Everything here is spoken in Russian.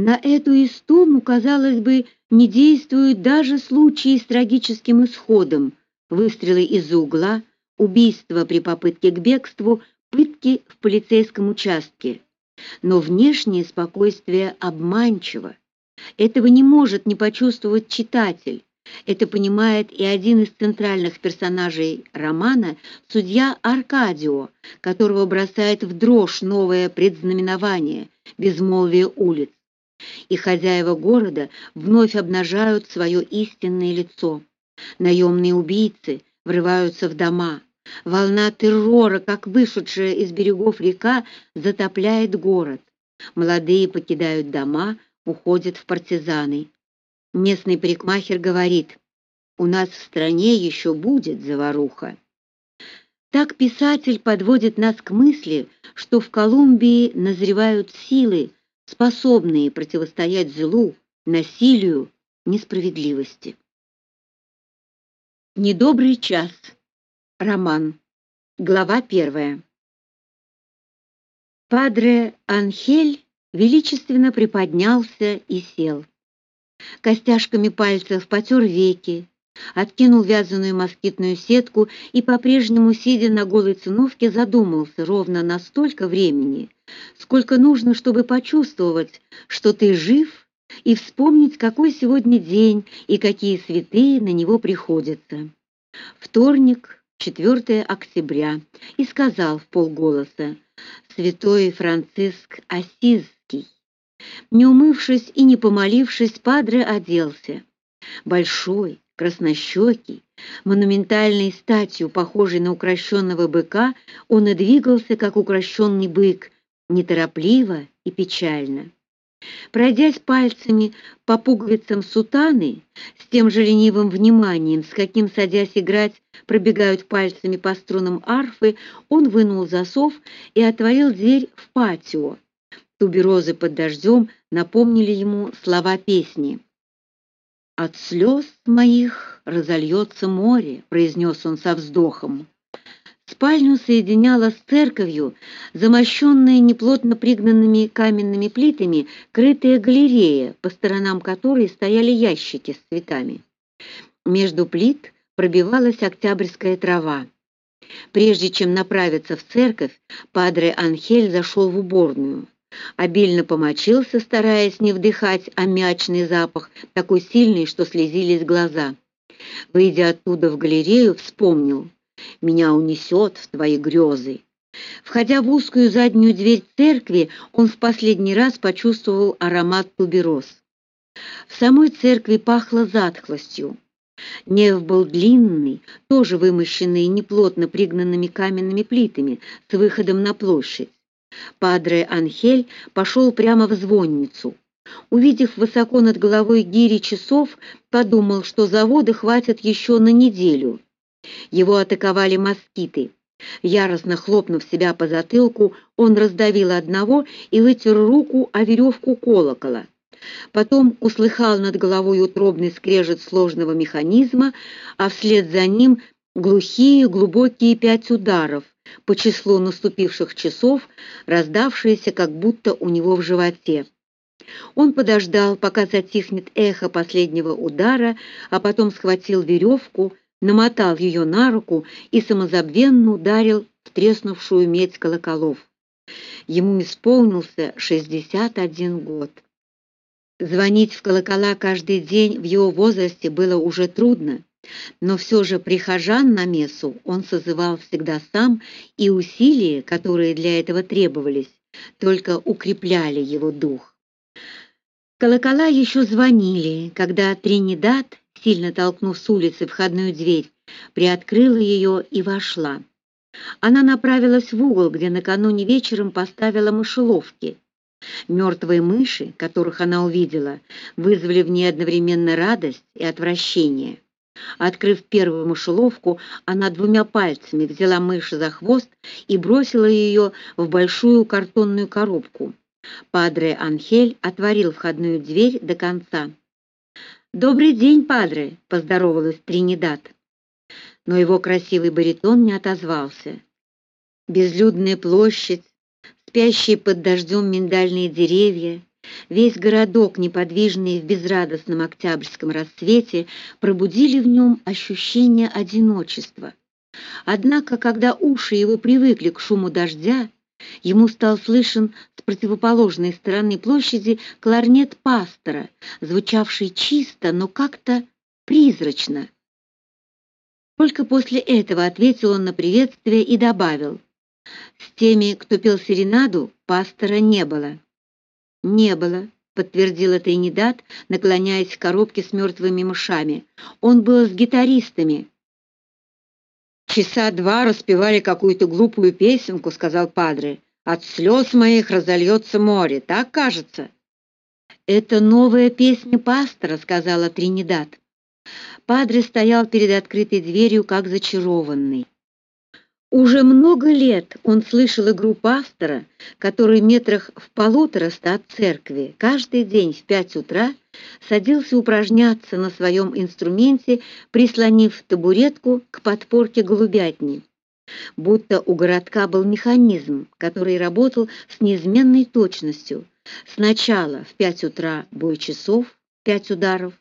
На эту истому, казалось бы, не действуют даже случаи с трагическим исходом: выстрелы из угла, убийство при попытке к бегству, пытки в полицейском участке. Но внешнее спокойствие обманчиво. Этого не может не почувствовать читатель. Это понимает и один из центральных персонажей романа, судья Аркадио, которого бросает в дрожь новое предзнаменование безмолвие улиц. И хозяева города вновь обнажают свое истинное лицо. Наемные убийцы врываются в дома. Волна террора, как вышедшая из берегов река, затопляет город. Молодые покидают дома, уходят в партизаны. Местный парикмахер говорит: "У нас в стране еще будет заваруха". Так писатель подводит нас к мысли, что в Колумбии назревают силы, способные противостоять злу, насилию, несправедливости. Недобрый час. Роман. Глава первая. Падре Анхель величественно приподнялся и сел. Костяшками пальцев потер веки, откинул вязаную москитную сетку и по-прежнему сидя на голой циновке задумался ровно на столько времени, сколько нужно, чтобы почувствовать, что ты жив, и вспомнить, какой сегодня день и какие святые на него приходятся. Вторник, 4 октября, и сказал в полголоса: "Святой Франциск Ассизский". Не умывшись и не помолившись, падре оделся. Большой, краснощекий, монументальной статью, похожий на укращенного быка, он и двигался как укращенный бык, неторопливо и печально. Пройдясь пальцами по пуговицам сутаны, с тем же ленивым вниманием, с каким садясь играть, пробегают пальцами по струнам арфы, он вынул засов и отворил дверь в патио. Туберозы под дождем напомнили ему слова песни. От слез моих разольется море, произнес он со вздохом. Спальню соединяла с церковью, замощенная неплотно пригнанными каменными плитами, крытая галерея, по сторонам которой стояли ящики с цветами. Между плит пробивалась октябрьская трава. Прежде чем направиться в церковь, падре Анхель зашел в уборную обильно помочился, стараясь не вдыхать аммиачный запах, такой сильный, что слезились глаза. Выйдя оттуда в галерею, вспомнил: меня унесет в твои грезы. Входя в узкую заднюю дверь церкви, он в последний раз почувствовал аромат тубероз. В самой церкви пахло затхлостью. Неф был длинный, тоже вымощенный неплотно пригнанными каменными плитами, с выходом на площадь. Падре Анхель пошел прямо в звонницу. Увидев высоко над головой гири часов, подумал, что завода хватит еще на неделю. Его атаковали москиты. Яростно хлопнув себя по затылку, он раздавил одного и вытер руку о веревку колокола. Потом услыхал над головой утробный скрежет сложного механизма, а вслед за ним глухие глубокие пять ударов по числу наступивших часов, раздавшиеся как будто у него в животе. Он подождал, пока затихнет эхо последнего удара, а потом схватил веревку, намотал ее на руку и самозабвенно ударил в треснувшую медь колоколов. Ему исполнился 61 год. Звонить в колокола каждый день в его возрасте было уже трудно. Но все же прихожан на мессу он созывал всегда сам, и усилия, которые для этого требовались, только укрепляли его дух. Колокола еще звонили, когда Тринидад, сильно толкнув с улицы входную дверь, приоткрыла ее и вошла. Она направилась в угол, где накануне вечером поставила мышеловки. Мертвые мыши, которых она увидела, вызвали в ней одновременно радость и отвращение. Открыв первую мышеловку, она двумя пальцами взяла мышь за хвост и бросила ее в большую картонную коробку. Падре Анхель отворил входную дверь до конца. "Добрый день, падре", поздоровалась Тринидад. Но его красивый баритон не отозвался. Безлюдная площадь, спящие под дождем миндальные деревья, весь городок, неподвижный в безрадостном октябрьском расцвете, пробудили в нем ощущение одиночества. Однако, когда уши его привыкли к шуму дождя, ему стал слышен с противоположной стороны площади кларнет пастора, звучавший чисто, но как-то призрачно. Только после этого ответил он на приветствие и добавил: "С теми, кто пел серенаду, пастора не было". "Не было", подтвердила Тринидад, наклоняясь к коробке с мертвыми мышами. "Он был с гитаристами". Часа два распевали какую-то глупую песенку, сказал падре. От слез моих разольется море, так кажется. Это новая песня пастора, сказала Тринидад. Падре стоял перед открытой дверью как зачарованный. Уже много лет он слышал игру пастора, который метрах в полутораста от церкви каждый день в пять утра садился упражняться на своем инструменте, прислонив табуретку к подпорке голубятни. Будто у городка был механизм, который работал с неизменной точностью. Сначала в пять утра бой часов, пять ударов,